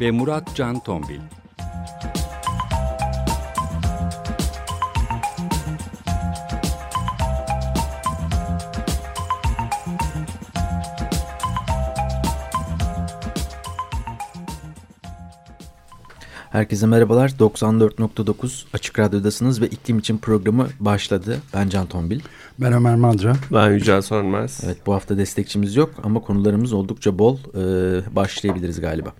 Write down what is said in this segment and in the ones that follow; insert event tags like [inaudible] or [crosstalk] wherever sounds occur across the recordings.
ve Murat Can Tombil. Herkese merhabalar. 94.9 Açık Radyo'dasınız ve iklim için programı başladı. Ben Can Tombil. Ben Ömer Madra. Ben Yücel Sönmez. Evet bu hafta destekçimiz yok ama konularımız oldukça bol. Ee, başlayabiliriz galiba.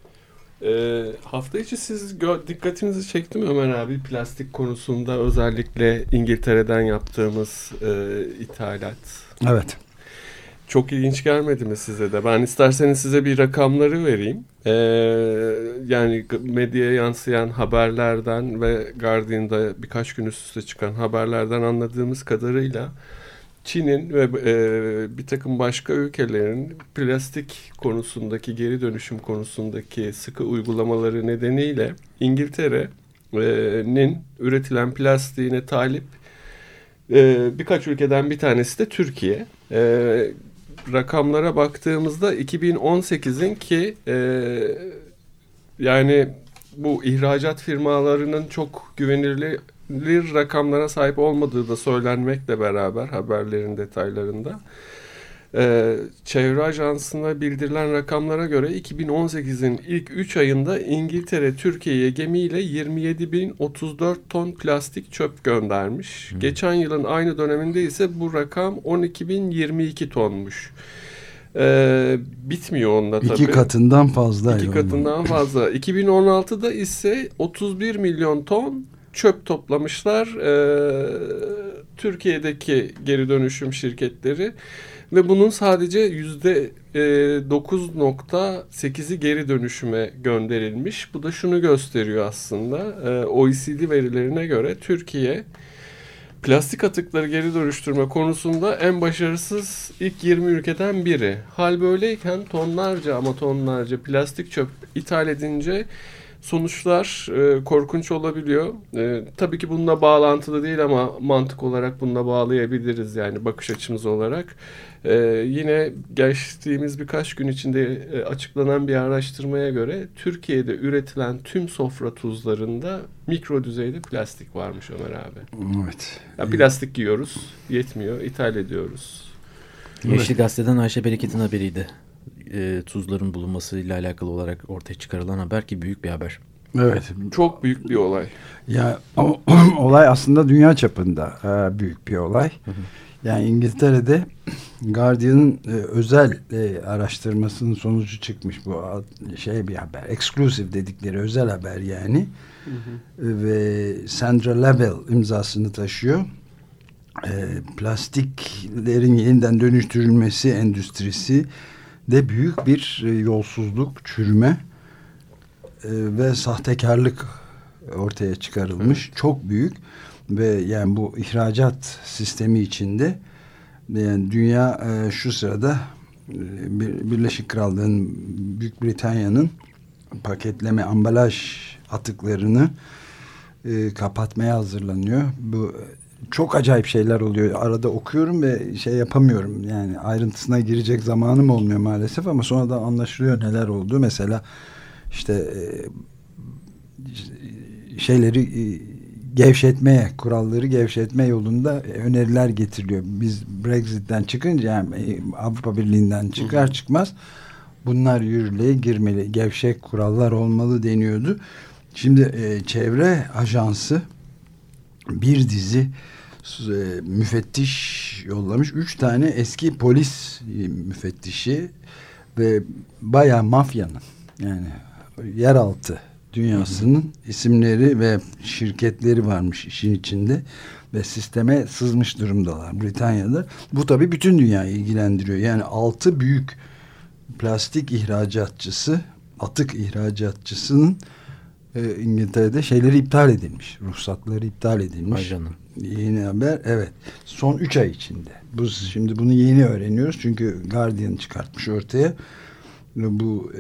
Ee, hafta içi siz dikkatinizi çekti mi Ömer abi plastik konusunda özellikle İngiltere'den yaptığımız e, ithalat? Evet. Çok ilginç gelmedi mi size de? Ben isterseniz size bir rakamları vereyim. Ee, yani medyaya yansıyan haberlerden ve Guardian'da birkaç gün üst üste çıkan haberlerden anladığımız kadarıyla Çin'in ve e, bir takım başka ülkelerin plastik konusundaki geri dönüşüm konusundaki sıkı uygulamaları nedeniyle İngiltere'nin üretilen plastiğine talip e, birkaç ülkeden bir tanesi de Türkiye. E, rakamlara baktığımızda 2018'in ki e, yani bu ihracat firmalarının çok güvenilir rakamlara sahip olmadığı da söylenmekle beraber haberlerin detaylarında. Ee, çevre Ajansı'na bildirilen rakamlara göre 2018'in ilk 3 ayında İngiltere Türkiye'ye gemiyle 27.034 ton plastik çöp göndermiş. Hmm. Geçen yılın aynı döneminde ise bu rakam 12.022 tonmuş. Ee, bitmiyor onda tabii. İki katından fazla. İki katından fazla. [laughs] 2016'da ise 31 milyon ton çöp toplamışlar. Ee, Türkiye'deki geri dönüşüm şirketleri ve bunun sadece yüzde 9.8'i e, geri dönüşüme gönderilmiş. Bu da şunu gösteriyor aslında. E, OECD verilerine göre Türkiye plastik atıkları geri dönüştürme konusunda en başarısız ilk 20 ülkeden biri. Hal böyleyken tonlarca ama tonlarca plastik çöp ithal edince sonuçlar e, korkunç olabiliyor. E, tabii ki bununla bağlantılı değil ama mantık olarak bununla bağlayabiliriz yani bakış açımız olarak. E, yine geçtiğimiz birkaç gün içinde e, açıklanan bir araştırmaya göre Türkiye'de üretilen tüm sofra tuzlarında mikro düzeyde plastik varmış Ömer abi. Evet. Ya plastik yiyoruz, yetmiyor, ithal ediyoruz. Yeşil Gazete'den Ayşe Bereket'in haberiydi e, tuzların bulunmasıyla alakalı olarak ortaya çıkarılan haber ki büyük bir haber. Evet. Çok büyük bir olay. Ya o, [clears throat] olay aslında dünya çapında e, büyük bir olay. Yani İngiltere'de Guardian'ın e, özel e, araştırmasının sonucu çıkmış bu şey bir haber. Exclusive dedikleri özel haber yani. Hı hı. Ve Sandra Label imzasını taşıyor. E, plastiklerin yeniden dönüştürülmesi endüstrisi de büyük bir e, yolsuzluk, çürüme e, ve sahtekarlık ortaya çıkarılmış. Evet. Çok büyük ve yani bu ihracat sistemi içinde yani dünya e, şu sırada Birleşik Krallığın Büyük Britanya'nın paketleme ambalaj atıklarını kapatmaya hazırlanıyor. Bu çok acayip şeyler oluyor. Arada okuyorum ve şey yapamıyorum. Yani ayrıntısına girecek zamanım olmuyor maalesef ama sonra da anlaşılıyor neler oldu. Mesela işte e, şeyleri e, gevşetmeye, kuralları gevşetme yolunda öneriler getiriliyor. Biz Brexit'ten çıkınca yani e, Avrupa Birliği'nden çıkar çıkmaz bunlar yürürlüğe girmeli. Gevşek kurallar olmalı deniyordu. Şimdi e, çevre ajansı bir dizi e, müfettiş yollamış. Üç tane eski polis e, müfettişi ve bayağı mafyanın yani yeraltı dünyasının hı hı. isimleri ve şirketleri varmış işin içinde ve sisteme sızmış durumdalar Britanya'da. Bu tabii bütün dünyayı ilgilendiriyor. Yani altı büyük plastik ihracatçısı, atık ihracatçısının e, İngiltere'de şeyleri iptal edilmiş. Ruhsatları iptal edilmiş. Ay canım. Yeni haber evet. Son 3 ay içinde. Bu şimdi bunu yeni öğreniyoruz çünkü Guardian çıkartmış ortaya. Bu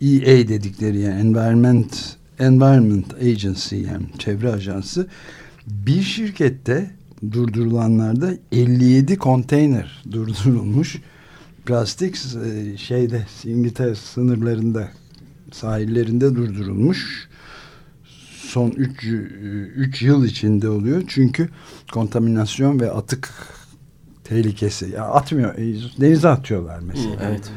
e, EA dedikleri yani Environment Environment Agency yani çevre ajansı bir şirkette durdurulanlarda 57 konteyner durdurulmuş. Plastik e, şeyde İngiltere sınırlarında sahillerinde durdurulmuş. Son 3 3 yıl içinde oluyor. Çünkü kontaminasyon ve atık tehlikesi. Ya atmıyor. e, Denize atıyorlar mesela. Evet.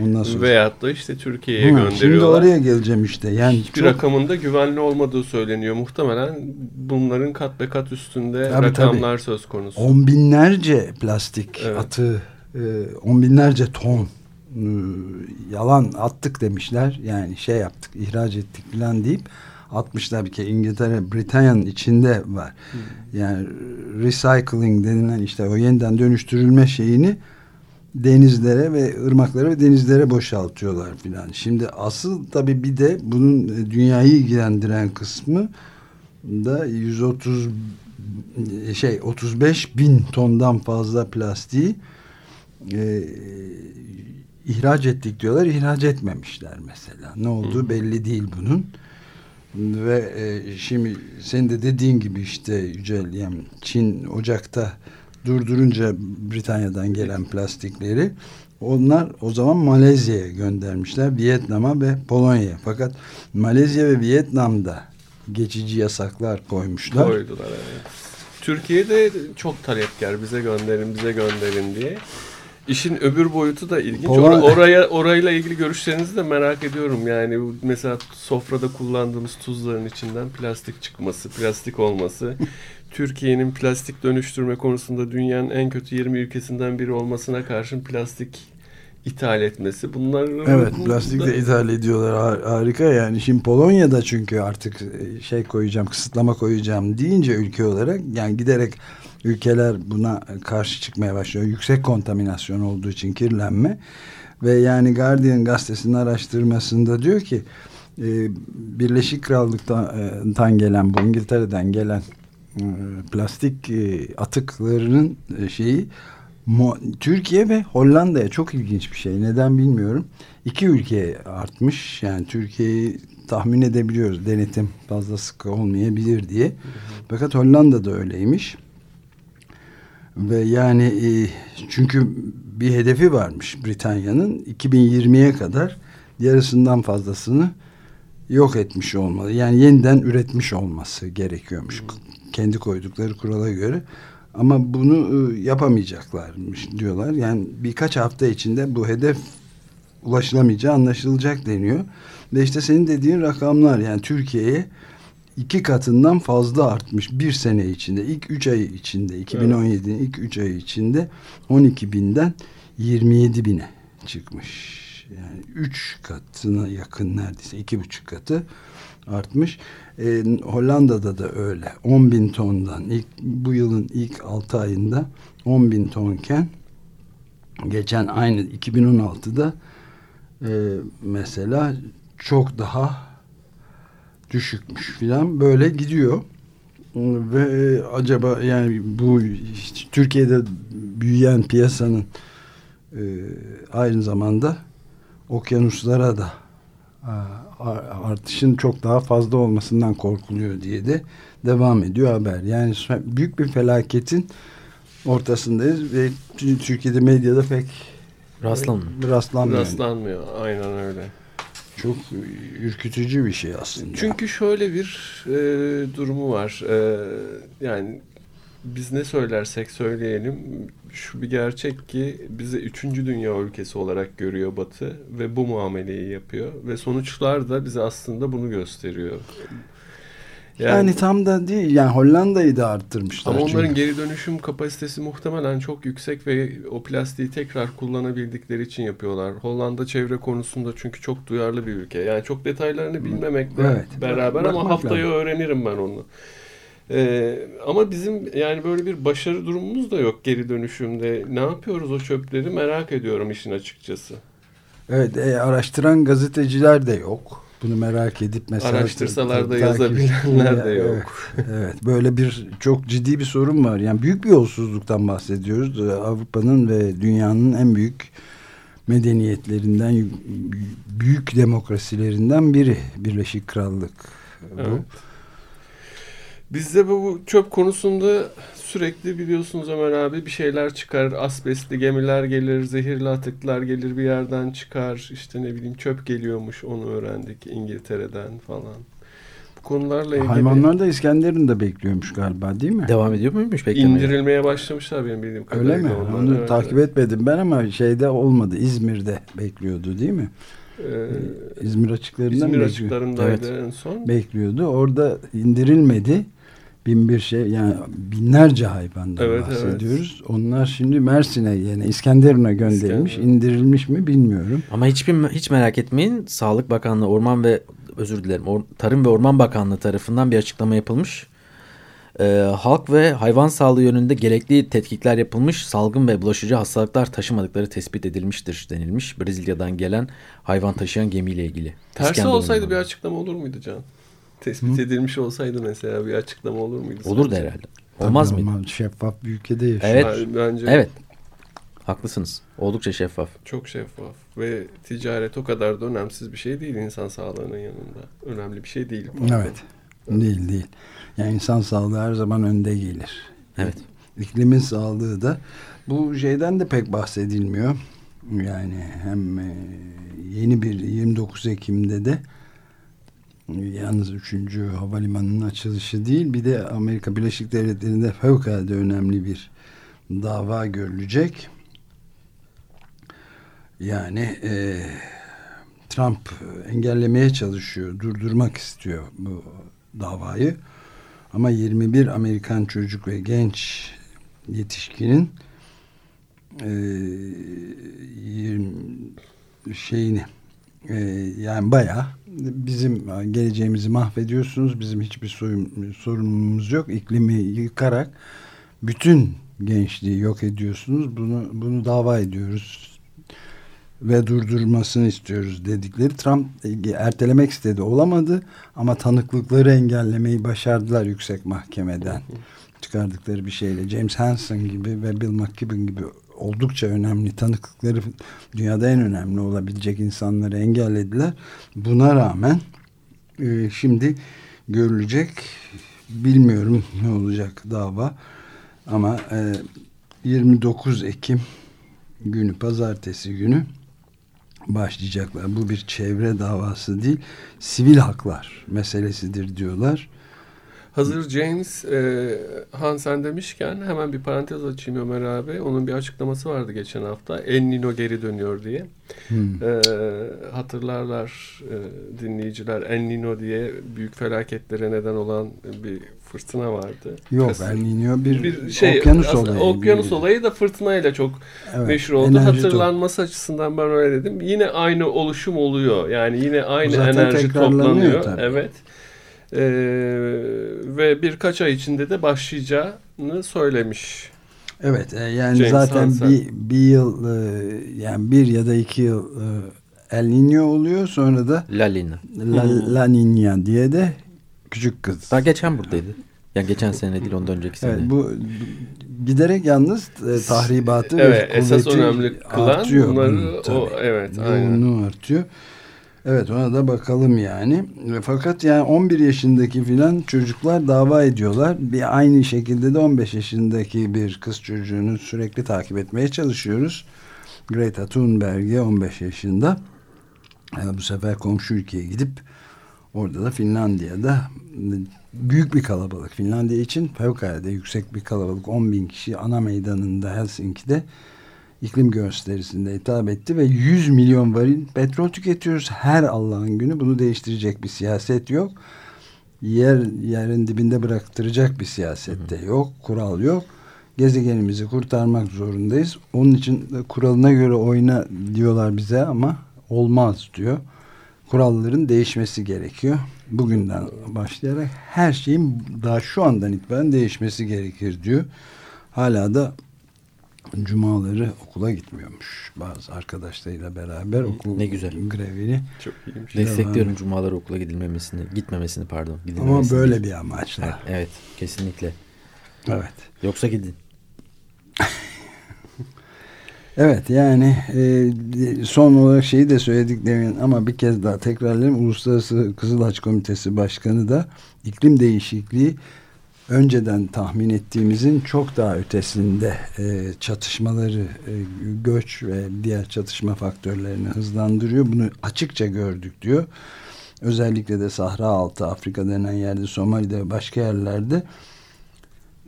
Ondan sonra. Veyahut da işte Türkiye'ye gönderiyorlar. Şimdi oraya geleceğim işte. Yani Hiçbir çok- rakamında güvenli olmadığı söyleniyor. Muhtemelen bunların kat be kat üstünde Tabii, rakamlar söz konusu. on binlerce plastik Evet. atığı, e, on binlerce ton e, yalan attık demişler. Yani şey yaptık, ihraç ettik falan deyip atmışlar bir kere İngiltere, Britanya'nın içinde var. Yani recycling denilen işte o yeniden dönüştürülme şeyini denizlere ve ırmaklara ve denizlere boşaltıyorlar filan. Şimdi asıl tabii bir de bunun e, dünyayı ilgilendiren kısmı da 130 şey 35 bin tondan fazla plastiği e, ihraç ettik diyorlar. ihraç etmemişler mesela. Ne olduğu belli değil bunun. Ve e, şimdi senin de dediğin gibi işte Yücel yani Çin Ocak'ta durdurunca Britanya'dan gelen plastikleri onlar o zaman Malezya'ya göndermişler. Vietnam'a ve Polonya'ya. Fakat Malezya ve Vietnam'da geçici yasaklar koymuşlar. Koydular evet. Türkiye'de çok talepkar bize gönderin bize gönderin diye. İşin öbür boyutu da ilginç. Or- oraya orayla ilgili görüşlerinizi de merak ediyorum. Yani mesela sofrada kullandığımız tuzların içinden plastik çıkması, plastik olması. [laughs] Türkiye'nin plastik dönüştürme konusunda dünyanın en kötü 20 ülkesinden biri olmasına karşın plastik ithal etmesi. Bunlar Evet plastik de ithal ediyorlar Har- harika yani şimdi Polonya'da çünkü artık e, şey koyacağım kısıtlama koyacağım deyince ülke olarak yani giderek ülkeler buna karşı çıkmaya başlıyor yüksek kontaminasyon olduğu için kirlenme ve yani Guardian gazetesinin araştırmasında diyor ki e, Birleşik Krallık'tan gelen bu İngiltere'den gelen e, plastik e, atıklarının e, şeyi Mo- Türkiye ve Hollanda'ya çok ilginç bir şey. Neden bilmiyorum. İki ülkeye artmış. Yani Türkiye'yi tahmin edebiliyoruz. Denetim fazla sıkı olmayabilir diye. Fakat Hollanda'da öyleymiş. Ve yani e, çünkü bir hedefi varmış Britanya'nın 2020'ye kadar yarısından fazlasını yok etmiş olmalı. Yani yeniden üretmiş olması gerekiyormuş. Kendi koydukları kurala göre. Ama bunu e, yapamayacaklarmış diyorlar. Yani birkaç hafta içinde bu hedef ulaşılamayacağı anlaşılacak deniyor. Ve işte senin dediğin rakamlar yani Türkiye'ye iki katından fazla artmış bir sene içinde. ilk üç ay içinde 2017'nin ilk üç ay içinde 12 binden 27 bine çıkmış. Yani üç katına yakın neredeyse iki buçuk katı artmış. E, Hollanda'da da öyle. 10 bin tondan ilk bu yılın ilk 6 ayında 10 bin tonken geçen aynı 2016'da e, mesela çok daha düşükmüş filan böyle gidiyor ve e, acaba yani bu Türkiye'de büyüyen piyasanın e, aynı zamanda okyanuslara da a- artışın çok daha fazla olmasından korkuluyor diye de devam ediyor haber. Yani büyük bir felaketin ortasındayız ve Türkiye'de medyada pek Rastlanmıyor. rastlanmıyor. rastlanmıyor. Aynen öyle. Çok ürkütücü bir şey aslında. Çünkü şöyle bir e, durumu var. E, yani biz ne söylersek söyleyelim şu bir gerçek ki bizi üçüncü dünya ülkesi olarak görüyor Batı ve bu muameleyi yapıyor ve sonuçlar da bize aslında bunu gösteriyor. Yani, tam da değil. Yani Hollanda'yı da arttırmışlar. Ama onların çünkü. geri dönüşüm kapasitesi muhtemelen çok yüksek ve o plastiği tekrar kullanabildikleri için yapıyorlar. Hollanda çevre konusunda çünkü çok duyarlı bir ülke. Yani çok detaylarını bilmemekle Evet. beraber ama haftaya lazım. öğrenirim ben onu. Ee, ama bizim yani böyle bir başarı durumumuz da yok geri dönüşümde. Ne yapıyoruz o çöpleri merak ediyorum işin açıkçası. Evet, e, araştıran gazeteciler de yok. Bunu merak edip mesela Araştırsalar da yazabilenler de yok. Evet, böyle bir çok ciddi bir sorun var. Yani büyük bir yolsuzluktan bahsediyoruz. Ee, Avrupa'nın ve dünyanın en büyük medeniyetlerinden, büyük demokrasilerinden biri Birleşik Krallık. Bu. Evet. Bizde bu, bu çöp konusunda sürekli biliyorsunuz Ömer abi bir şeyler çıkar. Asbestli gemiler gelir, zehirli atıklar gelir bir yerden çıkar. İşte ne bileyim çöp geliyormuş onu öğrendik İngiltere'den falan. Bu konularla ilgili Hayvanlar da İskenderun da bekliyormuş galiba değil mi? Devam ediyor muymuş beklemeye? indirilmeye başlamışlar benim bildiğim kadarıyla. Öyle mi? onlar. Onu Evet, takip evet. etmedim ben ama şeyde olmadı. İzmir'de bekliyordu değil mi? Ee, İzmir açıklarında mı İzmir açıklarındaydı en son. bekliyordu. Orada indirilmedi. Bin bir şey yani binlerce hayvandan Evet, bahsediyoruz. Onlar şimdi Mersin'e yani İskenderun'a gönderilmiş. İskenderun. indirilmiş mi bilmiyorum. Ama hiçbir hiç merak etmeyin. Sağlık Bakanlığı, Orman ve özür dilerim, Or- Tarım ve Orman Bakanlığı tarafından bir açıklama yapılmış. Ee, halk ve hayvan sağlığı yönünde gerekli tetkikler yapılmış. Salgın ve bulaşıcı hastalıklar taşımadıkları tespit edilmiştir denilmiş. Brezilya'dan gelen hayvan taşıyan gemiyle ilgili. Tersi olsaydı bir açıklama olur muydu Can? Tespit edilmiş olsaydı mesela bir açıklama olur muydu? Olurdu sence? herhalde. Olmaz Tabii mıydı? ama Şeffaf bir ülkede yaşıyor. Evet. Ben- Bence Evet. Haklısınız. Oldukça şeffaf. çok şeffaf ve ticaret o kadar da önemsiz bir şey değil insan sağlığının yanında. Önemli bir şey değil. pardon. Evet. Değil değil. Yani insan sağlığı her zaman önde gelir. Evet. İklimin sağlığı da bu şeyden de pek bahsedilmiyor. Yani hem e, yeni bir 29 Ekim'de de yalnız 3. havalimanının açılışı değil bir de Amerika Birleşik Devletleri'nde fevkalade önemli bir dava görülecek. Yani e, Trump engellemeye çalışıyor, durdurmak istiyor bu davayı. Ama 21 Amerikan çocuk ve genç yetişkinin e, 20 şeyini e, yani bayağı bizim geleceğimizi mahvediyorsunuz. Bizim hiçbir soyun, sorunumuz yok. İklimi yıkarak bütün gençliği yok ediyorsunuz. Bunu bunu dava ediyoruz ve durdurmasını istiyoruz dedikleri Trump e, ertelemek istedi olamadı ama tanıklıkları engellemeyi başardılar yüksek mahkemeden çıkardıkları bir şeyle James Hansen gibi ve Bill McKibben gibi oldukça önemli tanıklıkları dünyada en önemli olabilecek insanları engellediler. Buna rağmen e, şimdi görülecek bilmiyorum ne olacak dava ama e, 29 Ekim günü pazartesi günü başlayacaklar. Bu bir çevre davası değil, sivil haklar meselesidir diyorlar. Hazır James e, Hansen demişken hemen bir parantez açayım Ömer abi. Onun bir açıklaması vardı geçen hafta. El Nino geri dönüyor diye. Hmm. E, hatırlarlar e, dinleyiciler El Nino diye büyük felaketlere neden olan bir fırtına vardı. Yok Kasım- El Niño bir, bir şey okyanus olayı. Okyanus Bir- olayı da fırtınayla çok Evet, meşhur oldu. Hatırlanması açısından ben öyle dedim. Yine aynı oluşum oluyor. Yani yine aynı enerji toplanıyor. tabii. Evet. Ee, ve birkaç ay içinde de başlayacağını söylemiş. Evet e, yani James zaten Hansen. bir, bir yıl e, yani bir ya da iki yıl e, El Niño oluyor sonra da La Lina. La, La Niña diye de küçük kız. Daha geçen buradaydı. Yani geçen sene değil ondan önceki sene. Evet, bu giderek yalnız e, tahribatı Evet, ve esas önemli kılan artıyor bunları bunun, o tabii. evet aynen. Yoğunluğu artıyor. Evet ona da bakalım yani. Ve Fakat yani 11 yaşındaki filan çocuklar dava ediyorlar. Bir aynı şekilde de 15 yaşındaki bir kız çocuğunu sürekli takip etmeye çalışıyoruz. Greta Thunberg'e 15 yaşında. Yani bu sefer komşu ülkeye gidip orada da Finlandiya'da büyük bir kalabalık. Finlandiya için fevkalade yüksek bir kalabalık. 10 bin kişi ana meydanında Helsinki'de iklim gösterisinde hitap etti ve 100 milyon varil petrol tüketiyoruz her Allah'ın günü. Bunu değiştirecek bir siyaset yok. Yer yerin dibinde bıraktıracak bir siyasette yok. Kural yok. Gezegenimizi kurtarmak zorundayız. Onun için kuralına göre oyna diyorlar bize ama olmaz diyor. Kuralların değişmesi gerekiyor. Bugünden başlayarak her şeyin daha şu andan itibaren değişmesi gerekir diyor. Hala da cumaları okula gitmiyormuş. Bazı arkadaşlarıyla beraber okul Ne güzel. grevini. Çok iyiymiş. Destekliyorum cumaları okula gidilmemesini, gitmemesini pardon. Ama böyle bir amaçla. Evet, kesinlikle. Evet. Yoksa gidin. [laughs] Evet yani e, son olarak şeyi de söyledik demin ama bir kez daha tekrarlayayım. Uluslararası Kızılaç Komitesi Başkanı da iklim değişikliği önceden tahmin ettiğimizin çok daha ötesinde e, çatışmaları, e, göç ve diğer çatışma faktörlerini hızlandırıyor. Bunu açıkça gördük diyor. Özellikle de Sahra Altı, Afrika denen yerde, Somali'de ve başka yerlerde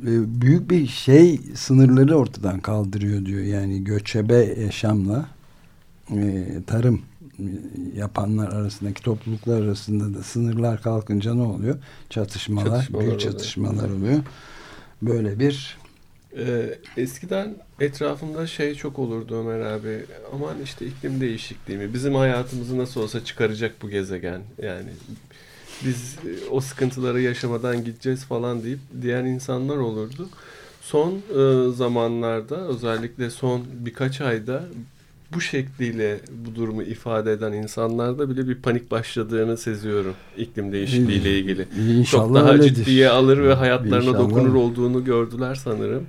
e, büyük bir şey sınırları ortadan kaldırıyor diyor. Yani göçebe yaşamla e, tarım yapanlar arasındaki topluluklar arasında da sınırlar kalkınca ne oluyor? Çatışmalar, Çatışmalar büyük çatışmalar oluyor. Böyle bir Ee, eskiden etrafımda şey çok olurdu Ömer abi. Aman işte iklim değişikliği mi? Bizim hayatımızı nasıl olsa çıkaracak bu gezegen. Yani biz e, o sıkıntıları yaşamadan gideceğiz falan deyip diğer insanlar olurdu. Son e, zamanlarda özellikle son birkaç ayda bu şekliyle bu durumu ifade eden insanlarda bile bir panik başladığını seziyorum iklim değişikliği ile ilgili. inşallah Çok daha öyledir. ciddiye alır ve hayatlarına İnşallah. dokunur olduğunu gördüler sanırım.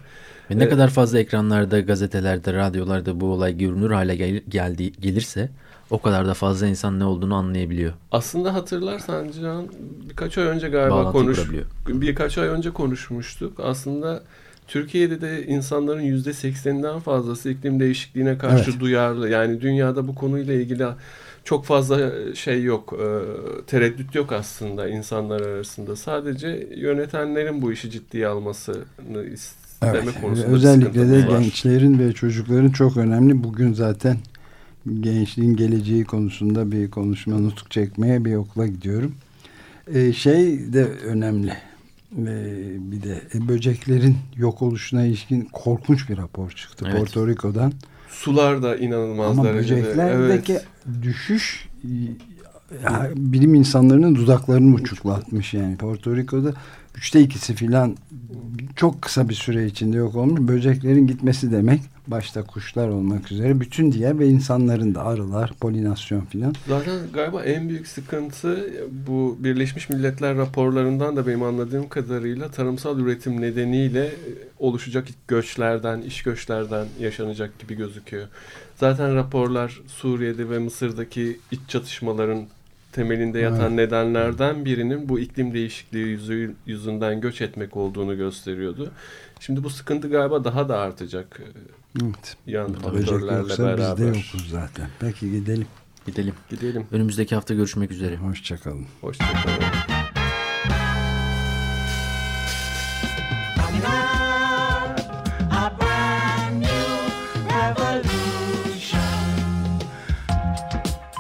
Ve ne Evet. kadar fazla ekranlarda, gazetelerde, radyolarda bu olay görünür hale gel- geldi, gelirse o kadar da fazla insan ne olduğunu anlayabiliyor. Aslında hatırlarsan Can birkaç ay önce galiba Bağlantı konuş kurabiliyor. birkaç ay önce konuşmuştuk. Aslında Türkiye'de de insanların yüzde sekseninden fazlası iklim değişikliğine karşı Evet. duyarlı. Yani dünyada bu konuyla ilgili çok fazla şey yok, e, tereddüt yok aslında insanlar arasında. Sadece yönetenlerin bu işi ciddiye almasını isteme Evet, konusunda özellikle de var. gençlerin ve çocukların çok önemli. Bugün zaten gençliğin geleceği konusunda bir konuşma nutuk çekmeye bir okula gidiyorum. Ee, şey de önemli. Ee, bir de e, böceklerin yok oluşuna ilişkin korkunç bir rapor çıktı Evet. Porto Rico'dan. Sular da inanılmaz Ama derecede. böceklerdeki Evet. düşüş e, ya, bilim insanlarının dudaklarını uçuklatmış yani. Porto Rico'da üçte ikisi filan çok kısa bir süre içinde yok olmuş. Böceklerin gitmesi demek başta kuşlar olmak üzere bütün diğer ve insanların da arılar, polinasyon filan. Zaten galiba en büyük sıkıntı bu Birleşmiş Milletler raporlarından da benim anladığım kadarıyla tarımsal üretim nedeniyle oluşacak göçlerden, iş göçlerden yaşanacak gibi gözüküyor. Zaten raporlar Suriye'de ve Mısır'daki iç çatışmaların temelinde yatan Evet. nedenlerden birinin bu iklim değişikliği yüzü, yüzünden göç etmek olduğunu gösteriyordu. Şimdi bu sıkıntı galiba daha da artacak Evet. yan faktörlerle yoksa biz de beraber. yokuz zaten. Peki gidelim. Gidelim. Gidelim. Önümüzdeki hafta görüşmek üzere. Hoşçakalın. Hoşçakalın.